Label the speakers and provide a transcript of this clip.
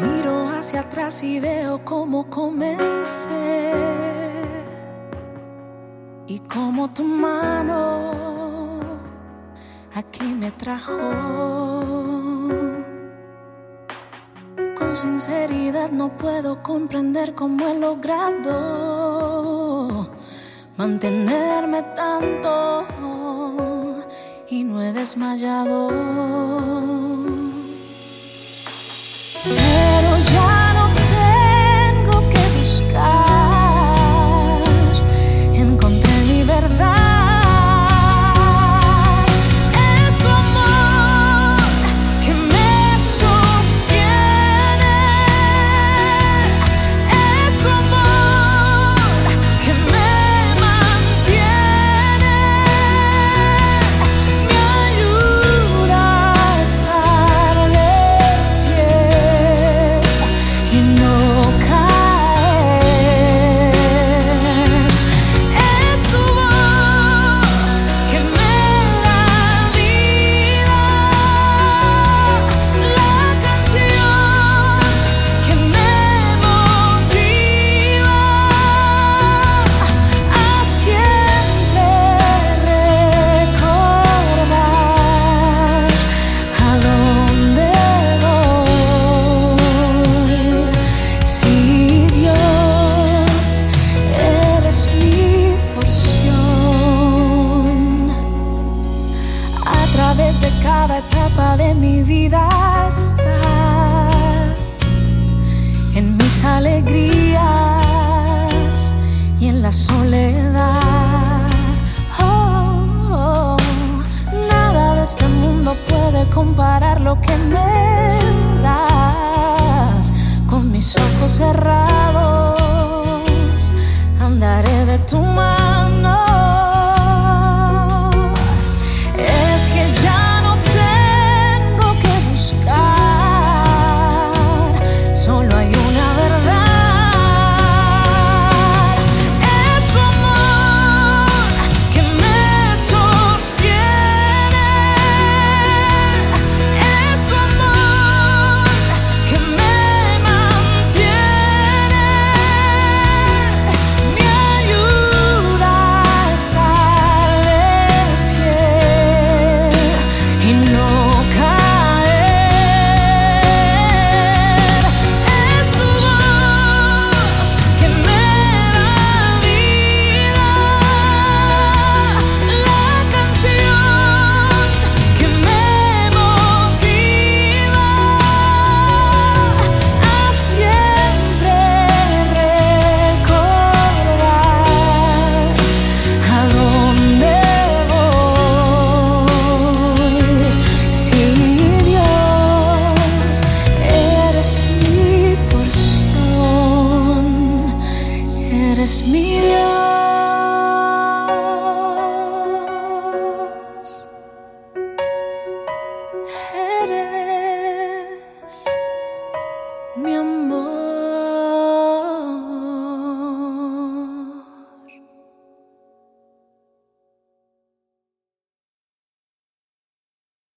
Speaker 1: Miro hacia atrás y veo cómo comencé y cómo tu mano aquí me trajo. Con sinceridad no puedo comprender cómo he logrado mantenerme tanto y no he desmayado. Etapa de mi vida estás en mis alegrías y en la soledad. Oh, oh, nada de este mundo puede comparar lo que me mi amor.